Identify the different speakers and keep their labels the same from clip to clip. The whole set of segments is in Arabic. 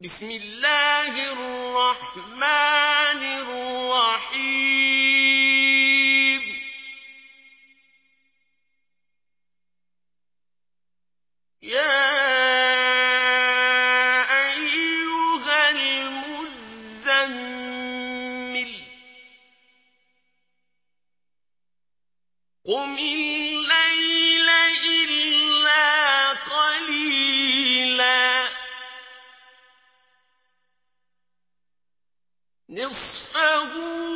Speaker 1: بسم الله الرحمن الرحيم. يا أيها المزمل قم إليه نِّصْفَهُ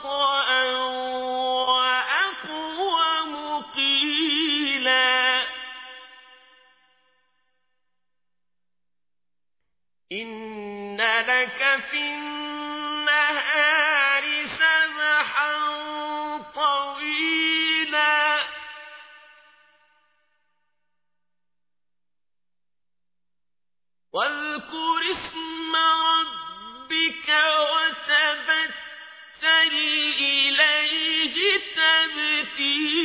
Speaker 1: أطاع see.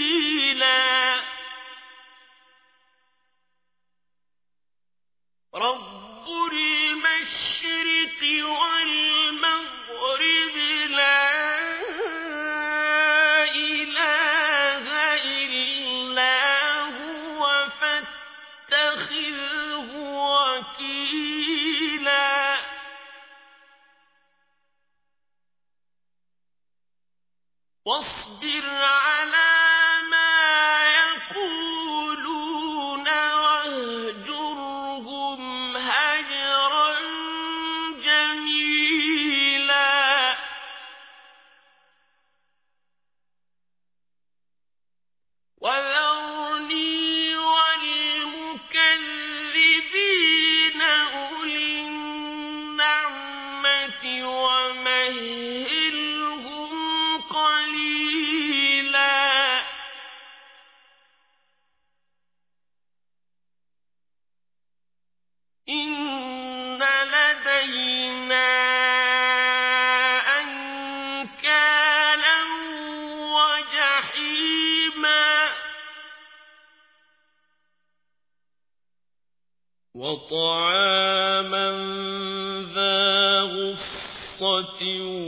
Speaker 1: قَصَّةٍ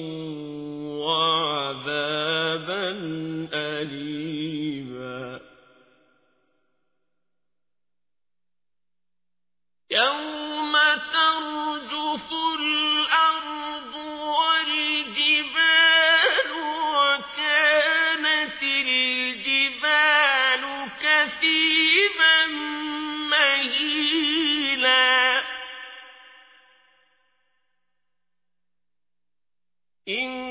Speaker 1: إن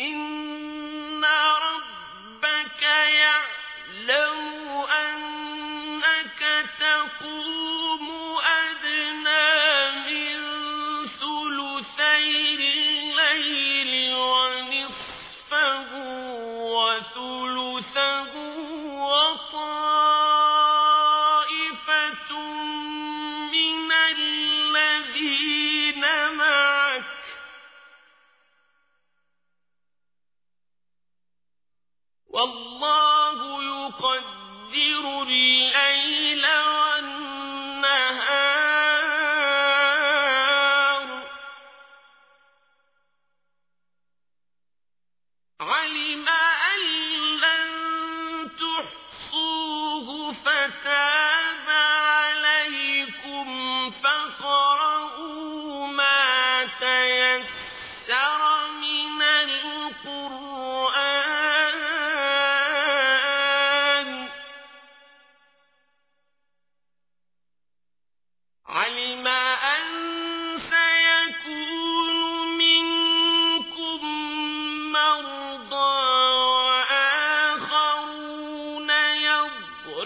Speaker 1: إن والله يقدر الليل والنهار.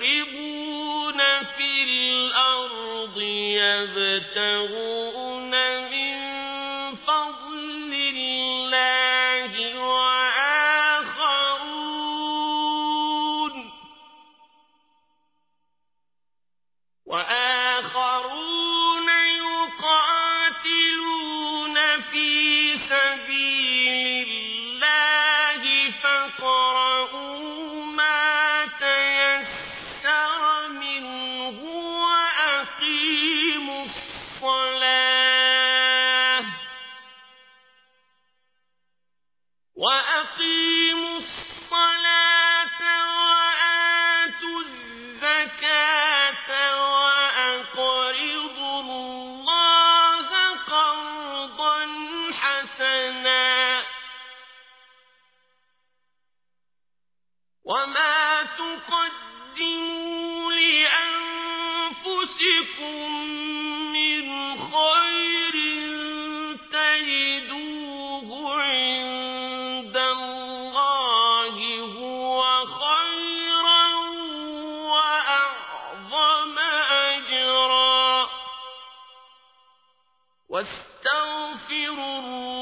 Speaker 1: يضربون في الأرض يبتغون يستغفر الله